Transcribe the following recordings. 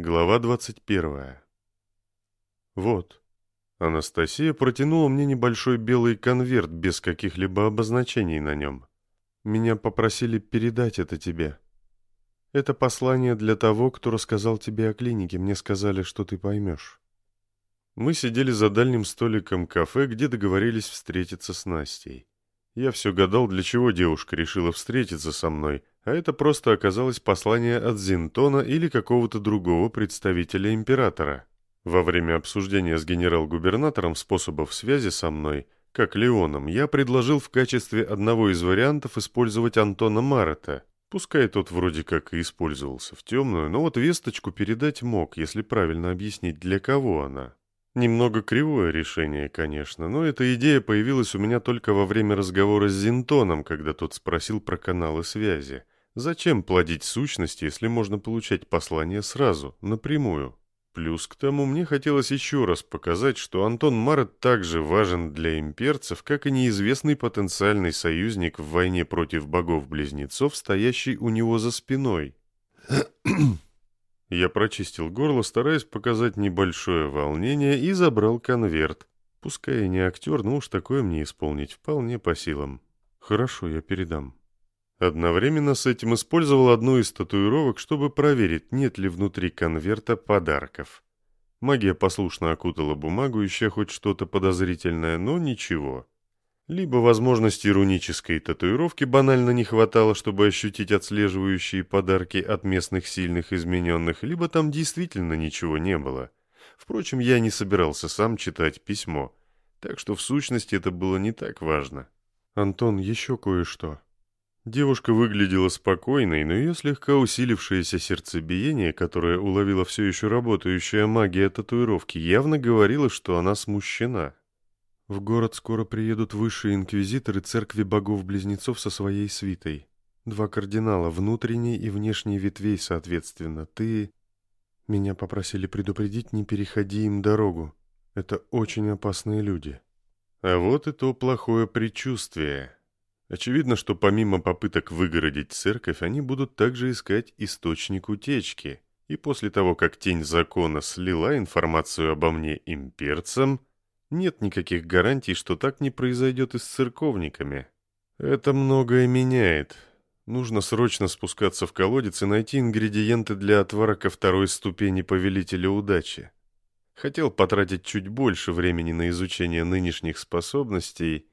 Глава 21. Вот. Анастасия протянула мне небольшой белый конверт без каких-либо обозначений на нем. Меня попросили передать это тебе. Это послание для того, кто рассказал тебе о клинике. Мне сказали, что ты поймешь. Мы сидели за дальним столиком кафе, где договорились встретиться с Настей. Я все гадал, для чего девушка решила встретиться со мной, а это просто оказалось послание от Зинтона или какого-то другого представителя императора. Во время обсуждения с генерал-губернатором способов связи со мной, как Леоном, я предложил в качестве одного из вариантов использовать Антона Марата. Пускай тот вроде как и использовался в темную, но вот весточку передать мог, если правильно объяснить, для кого она. Немного кривое решение, конечно, но эта идея появилась у меня только во время разговора с Зинтоном, когда тот спросил про каналы связи. Зачем плодить сущности, если можно получать послание сразу, напрямую? Плюс к тому мне хотелось еще раз показать, что Антон Марет также важен для имперцев, как и неизвестный потенциальный союзник в войне против богов-близнецов, стоящий у него за спиной. Я прочистил горло, стараясь показать небольшое волнение, и забрал конверт. Пускай и не актер, но уж такое мне исполнить вполне по силам. Хорошо, я передам. Одновременно с этим использовал одну из татуировок, чтобы проверить, нет ли внутри конверта подарков. Магия послушно окутала бумагу, ища хоть что-то подозрительное, но ничего. Либо возможности рунической татуировки банально не хватало, чтобы ощутить отслеживающие подарки от местных сильных измененных, либо там действительно ничего не было. Впрочем, я не собирался сам читать письмо, так что в сущности это было не так важно. «Антон, еще кое-что», Девушка выглядела спокойной, но ее слегка усилившееся сердцебиение, которое уловила все еще работающая магия татуировки, явно говорило, что она смущена. В город скоро приедут высшие инквизиторы церкви богов-близнецов со своей свитой. Два кардинала, внутренней и внешней ветвей, соответственно. Ты... Меня попросили предупредить, не переходи им дорогу. Это очень опасные люди. А вот и то плохое предчувствие. Очевидно, что помимо попыток выгородить церковь, они будут также искать источник утечки. И после того, как тень закона слила информацию обо мне имперцам, нет никаких гарантий, что так не произойдет и с церковниками. Это многое меняет. Нужно срочно спускаться в колодец и найти ингредиенты для отвара ко второй ступени повелителя удачи. Хотел потратить чуть больше времени на изучение нынешних способностей,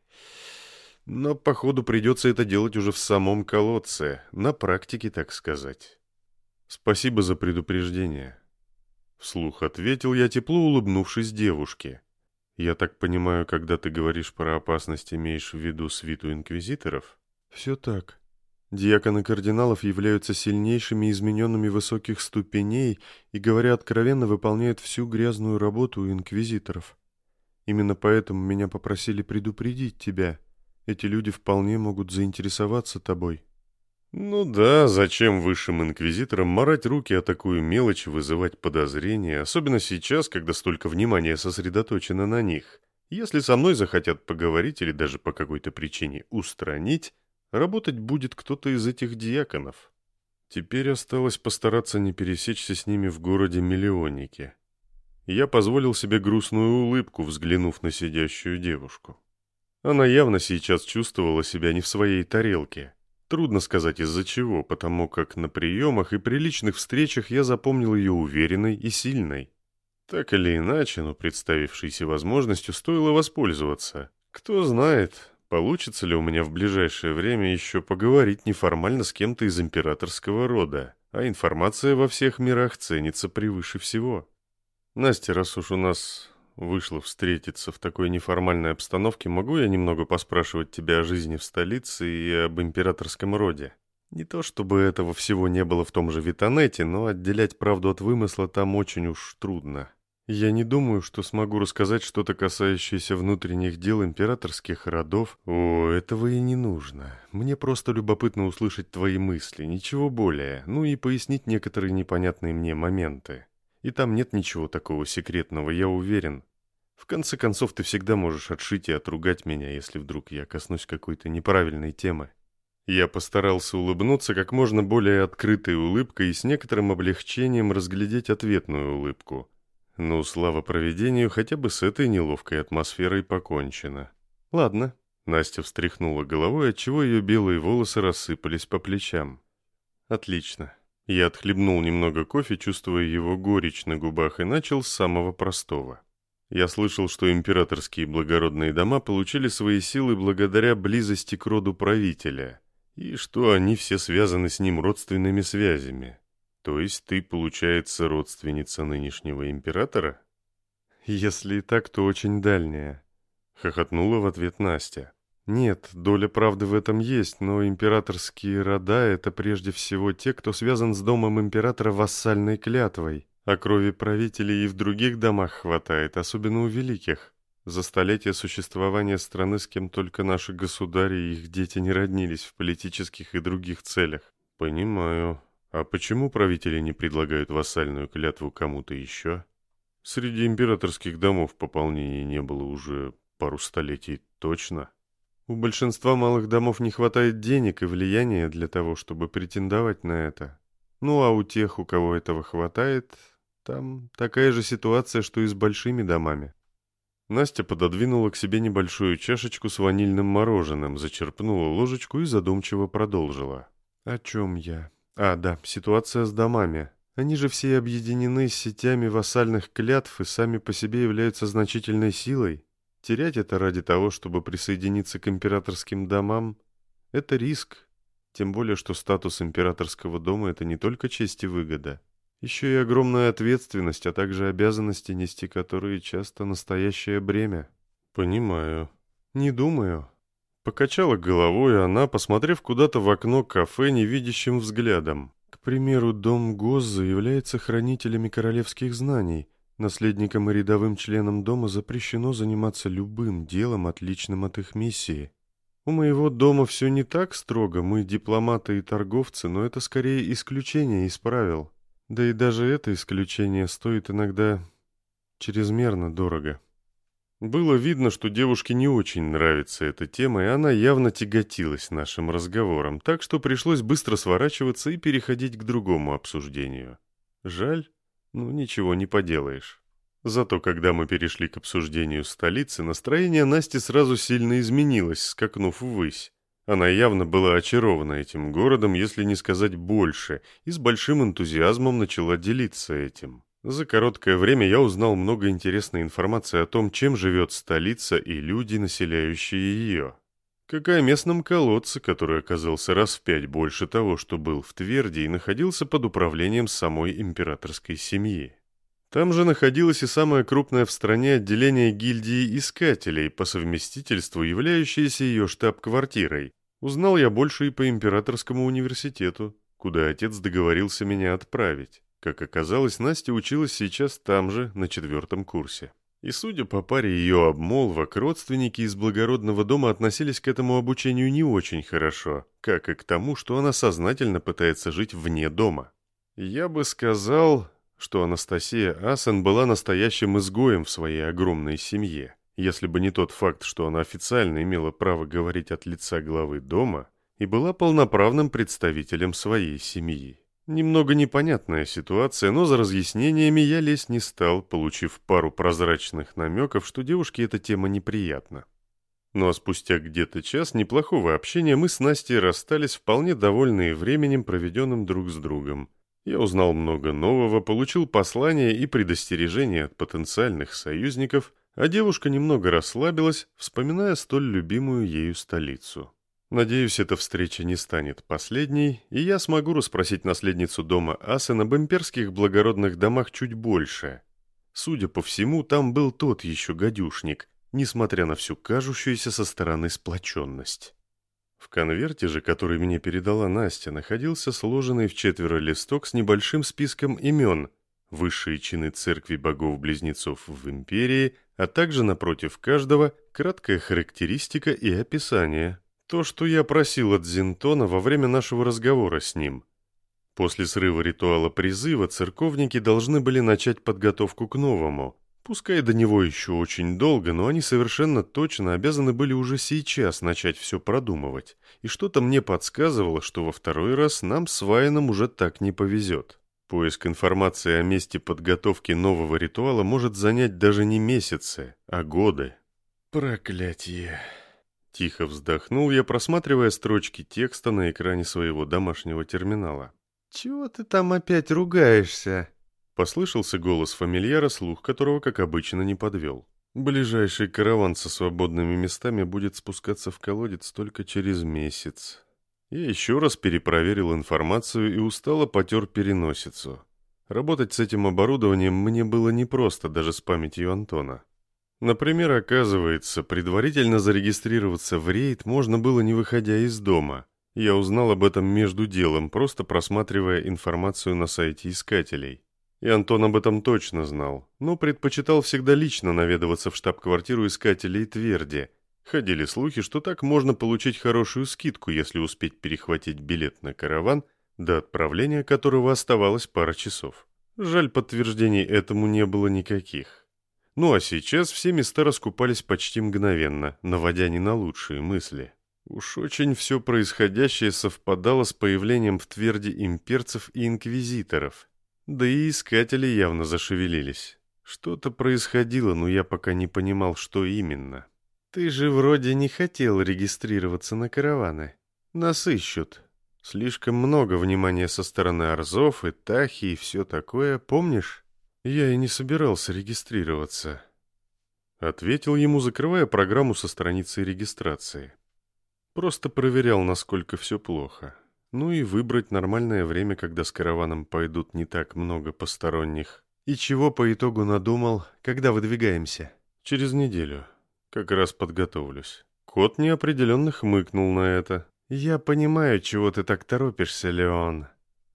но, походу, придется это делать уже в самом колодце, на практике, так сказать. Спасибо за предупреждение. Вслух ответил я, тепло улыбнувшись девушке. Я так понимаю, когда ты говоришь про опасность, имеешь в виду свиту инквизиторов? Все так. Диаконы кардиналов являются сильнейшими измененными высоких ступеней и, говоря откровенно, выполняют всю грязную работу у инквизиторов. Именно поэтому меня попросили предупредить тебя — эти люди вполне могут заинтересоваться тобой». «Ну да, зачем высшим инквизиторам марать руки о такую мелочь, вызывать подозрения, особенно сейчас, когда столько внимания сосредоточено на них. Если со мной захотят поговорить или даже по какой-то причине устранить, работать будет кто-то из этих диаконов. Теперь осталось постараться не пересечься с ними в городе-миллионнике». Я позволил себе грустную улыбку, взглянув на сидящую девушку. Она явно сейчас чувствовала себя не в своей тарелке. Трудно сказать из-за чего, потому как на приемах и приличных встречах я запомнил ее уверенной и сильной. Так или иначе, но представившейся возможностью стоило воспользоваться. Кто знает, получится ли у меня в ближайшее время еще поговорить неформально с кем-то из императорского рода, а информация во всех мирах ценится превыше всего. Настя, раз уж у нас вышло встретиться в такой неформальной обстановке, могу я немного поспрашивать тебя о жизни в столице и об императорском роде? Не то чтобы этого всего не было в том же Витанете, но отделять правду от вымысла там очень уж трудно. Я не думаю, что смогу рассказать что-то касающееся внутренних дел императорских родов. О, этого и не нужно. Мне просто любопытно услышать твои мысли, ничего более, ну и пояснить некоторые непонятные мне моменты. И там нет ничего такого секретного, я уверен. В конце концов, ты всегда можешь отшить и отругать меня, если вдруг я коснусь какой-то неправильной темы. Я постарался улыбнуться как можно более открытой улыбкой и с некоторым облегчением разглядеть ответную улыбку. Ну, слава проведению, хотя бы с этой неловкой атмосферой покончено. Ладно. Настя встряхнула головой, отчего ее белые волосы рассыпались по плечам. Отлично. Я отхлебнул немного кофе, чувствуя его горечь на губах, и начал с самого простого. Я слышал, что императорские благородные дома получили свои силы благодаря близости к роду правителя, и что они все связаны с ним родственными связями. То есть ты, получается, родственница нынешнего императора? Если и так, то очень дальняя. Хохотнула в ответ Настя. Нет, доля правды в этом есть, но императорские рода — это прежде всего те, кто связан с домом императора вассальной клятвой. А крови правителей и в других домах хватает, особенно у великих. За столетия существования страны с кем только наши государи и их дети не роднились в политических и других целях. Понимаю. А почему правители не предлагают вассальную клятву кому-то еще? Среди императорских домов пополнений не было уже пару столетий точно. У большинства малых домов не хватает денег и влияния для того, чтобы претендовать на это. Ну а у тех, у кого этого хватает, там такая же ситуация, что и с большими домами. Настя пододвинула к себе небольшую чашечку с ванильным мороженым, зачерпнула ложечку и задумчиво продолжила. «О чем я? А, да, ситуация с домами. Они же все объединены сетями вассальных клятв и сами по себе являются значительной силой. Терять это ради того, чтобы присоединиться к императорским домам, это риск. Тем более, что статус императорского дома – это не только честь и выгода. Еще и огромная ответственность, а также обязанности, нести которые часто настоящее бремя. Понимаю. Не думаю. Покачала головой она, посмотрев куда-то в окно кафе невидящим взглядом. К примеру, дом Гозза является хранителями королевских знаний. Наследникам и рядовым членам дома запрещено заниматься любым делом, отличным от их миссии. У моего дома все не так строго, мы дипломаты и торговцы, но это скорее исключение из правил. Да и даже это исключение стоит иногда чрезмерно дорого. Было видно, что девушке не очень нравится эта тема, и она явно тяготилась нашим разговором, так что пришлось быстро сворачиваться и переходить к другому обсуждению. Жаль, ну ничего не поделаешь. Зато когда мы перешли к обсуждению столицы, настроение Насти сразу сильно изменилось, скакнув ввысь. Она явно была очарована этим городом, если не сказать больше, и с большим энтузиазмом начала делиться этим. За короткое время я узнал много интересной информации о том, чем живет столица и люди, населяющие ее. Как и о местном колодце, который оказался раз в пять больше того, что был в Тверди и находился под управлением самой императорской семьи. Там же находилось и самое крупное в стране отделение гильдии искателей, по совместительству являющееся ее штаб-квартирой. Узнал я больше и по императорскому университету, куда отец договорился меня отправить. Как оказалось, Настя училась сейчас там же, на четвертом курсе. И судя по паре ее обмолвок, родственники из благородного дома относились к этому обучению не очень хорошо, как и к тому, что она сознательно пытается жить вне дома. Я бы сказал, что Анастасия Асен была настоящим изгоем в своей огромной семье, если бы не тот факт, что она официально имела право говорить от лица главы дома и была полноправным представителем своей семьи. Немного непонятная ситуация, но за разъяснениями я лезть не стал, получив пару прозрачных намеков, что девушке эта тема неприятна. Ну а спустя где-то час неплохого общения мы с Настей расстались вполне довольные временем, проведенным друг с другом. Я узнал много нового, получил послания и предостережения от потенциальных союзников, а девушка немного расслабилась, вспоминая столь любимую ею столицу. Надеюсь, эта встреча не станет последней, и я смогу расспросить наследницу дома Асен об имперских благородных домах чуть больше. Судя по всему, там был тот еще гадюшник, несмотря на всю кажущуюся со стороны сплоченность. В конверте же, который мне передала Настя, находился сложенный в четверо листок с небольшим списком имен, высшие чины церкви богов-близнецов в империи, а также напротив каждого краткая характеристика и описание. То, что я просил от Зинтона во время нашего разговора с ним. После срыва ритуала призыва церковники должны были начать подготовку к новому, Пускай до него еще очень долго, но они совершенно точно обязаны были уже сейчас начать все продумывать, и что-то мне подсказывало, что во второй раз нам с Вайном уже так не повезет. Поиск информации о месте подготовки нового ритуала может занять даже не месяцы, а годы. Проклятие. Тихо вздохнул я, просматривая строчки текста на экране своего домашнего терминала. «Чего ты там опять ругаешься?» Послышался голос фамильяра, слух которого, как обычно, не подвел. Ближайший караван со свободными местами будет спускаться в колодец только через месяц. Я еще раз перепроверил информацию и устало потер переносицу. Работать с этим оборудованием мне было непросто даже с памятью Антона. Например, оказывается, предварительно зарегистрироваться в рейд можно было не выходя из дома. Я узнал об этом между делом, просто просматривая информацию на сайте искателей. И Антон об этом точно знал, но предпочитал всегда лично наведываться в штаб-квартиру искателей Тверди. Ходили слухи, что так можно получить хорошую скидку, если успеть перехватить билет на караван, до отправления которого оставалось пара часов. Жаль, подтверждений этому не было никаких. Ну а сейчас все места раскупались почти мгновенно, наводя не на лучшие мысли. Уж очень все происходящее совпадало с появлением в Тверди имперцев и инквизиторов – да и искатели явно зашевелились. Что-то происходило, но я пока не понимал, что именно. Ты же вроде не хотел регистрироваться на караваны. Нас ищут. Слишком много внимания со стороны Арзов и Тахи и все такое, помнишь? Я и не собирался регистрироваться. Ответил ему, закрывая программу со страницы регистрации. Просто проверял, насколько все плохо. Ну и выбрать нормальное время, когда с караваном пойдут не так много посторонних. И чего по итогу надумал, когда выдвигаемся? Через неделю. Как раз подготовлюсь. Кот неопределенно хмыкнул на это. Я понимаю, чего ты так торопишься, Леон.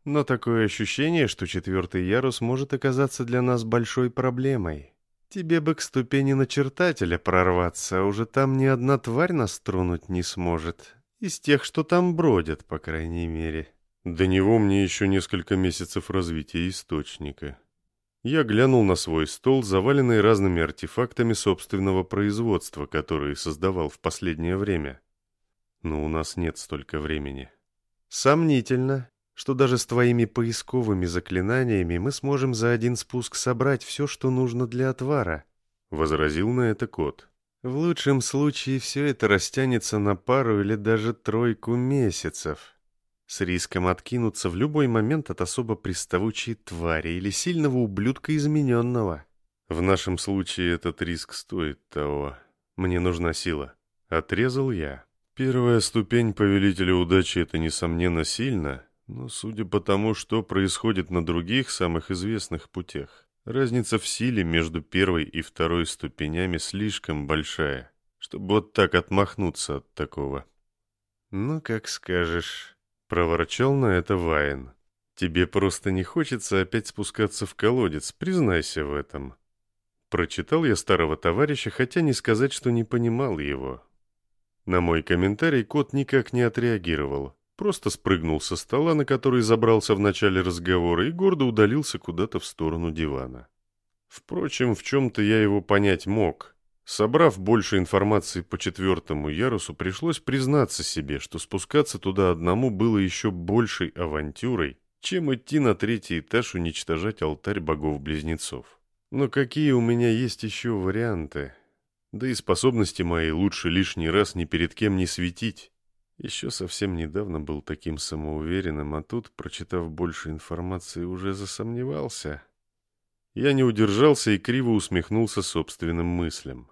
Но такое ощущение, что четвертый ярус может оказаться для нас большой проблемой. Тебе бы к ступени начертателя прорваться, а уже там ни одна тварь нас тронуть не сможет. Из тех, что там бродят, по крайней мере. До него мне еще несколько месяцев развития источника. Я глянул на свой стол, заваленный разными артефактами собственного производства, которые создавал в последнее время. Но у нас нет столько времени. Сомнительно, что даже с твоими поисковыми заклинаниями мы сможем за один спуск собрать все, что нужно для отвара. Возразил на это кот. В лучшем случае все это растянется на пару или даже тройку месяцев, с риском откинуться в любой момент от особо приставучей твари или сильного ублюдка измененного. В нашем случае этот риск стоит того. Мне нужна сила. Отрезал я. Первая ступень повелителя удачи — это, несомненно, сильно, но судя по тому, что происходит на других самых известных путях, Разница в силе между первой и второй ступенями слишком большая, чтобы вот так отмахнуться от такого. «Ну, как скажешь», — проворчал на это Вайн. «Тебе просто не хочется опять спускаться в колодец, признайся в этом». Прочитал я старого товарища, хотя не сказать, что не понимал его. На мой комментарий кот никак не отреагировал. Просто спрыгнул со стола, на который забрался в начале разговора, и гордо удалился куда-то в сторону дивана. Впрочем, в чем-то я его понять мог. Собрав больше информации по четвертому ярусу, пришлось признаться себе, что спускаться туда одному было еще большей авантюрой, чем идти на третий этаж уничтожать алтарь богов-близнецов. Но какие у меня есть еще варианты? Да и способности мои лучше лишний раз ни перед кем не светить. Еще совсем недавно был таким самоуверенным, а тут, прочитав больше информации, уже засомневался. Я не удержался и криво усмехнулся собственным мыслям.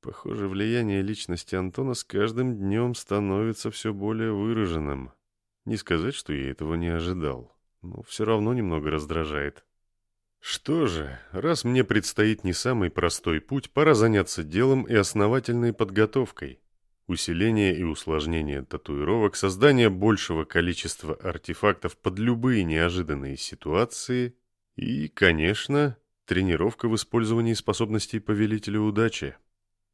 Похоже, влияние личности Антона с каждым днем становится все более выраженным. Не сказать, что я этого не ожидал, но все равно немного раздражает. Что же, раз мне предстоит не самый простой путь, пора заняться делом и основательной подготовкой усиление и усложнение татуировок, создание большего количества артефактов под любые неожиданные ситуации и, конечно, тренировка в использовании способностей повелителя удачи.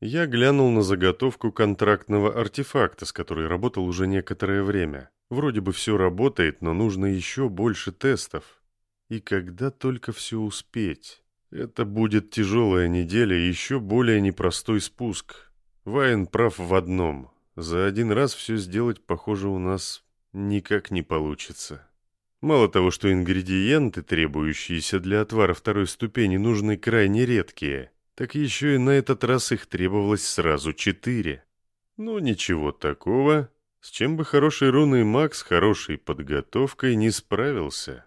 Я глянул на заготовку контрактного артефакта, с которой работал уже некоторое время. Вроде бы все работает, но нужно еще больше тестов. И когда только все успеть? Это будет тяжелая неделя и еще более непростой спуск. Вайн прав в одном. За один раз все сделать, похоже, у нас никак не получится. Мало того, что ингредиенты, требующиеся для отвара второй ступени, нужны крайне редкие, так еще и на этот раз их требовалось сразу четыре. Ну, ничего такого, с чем бы хороший рунный маг с хорошей подготовкой не справился.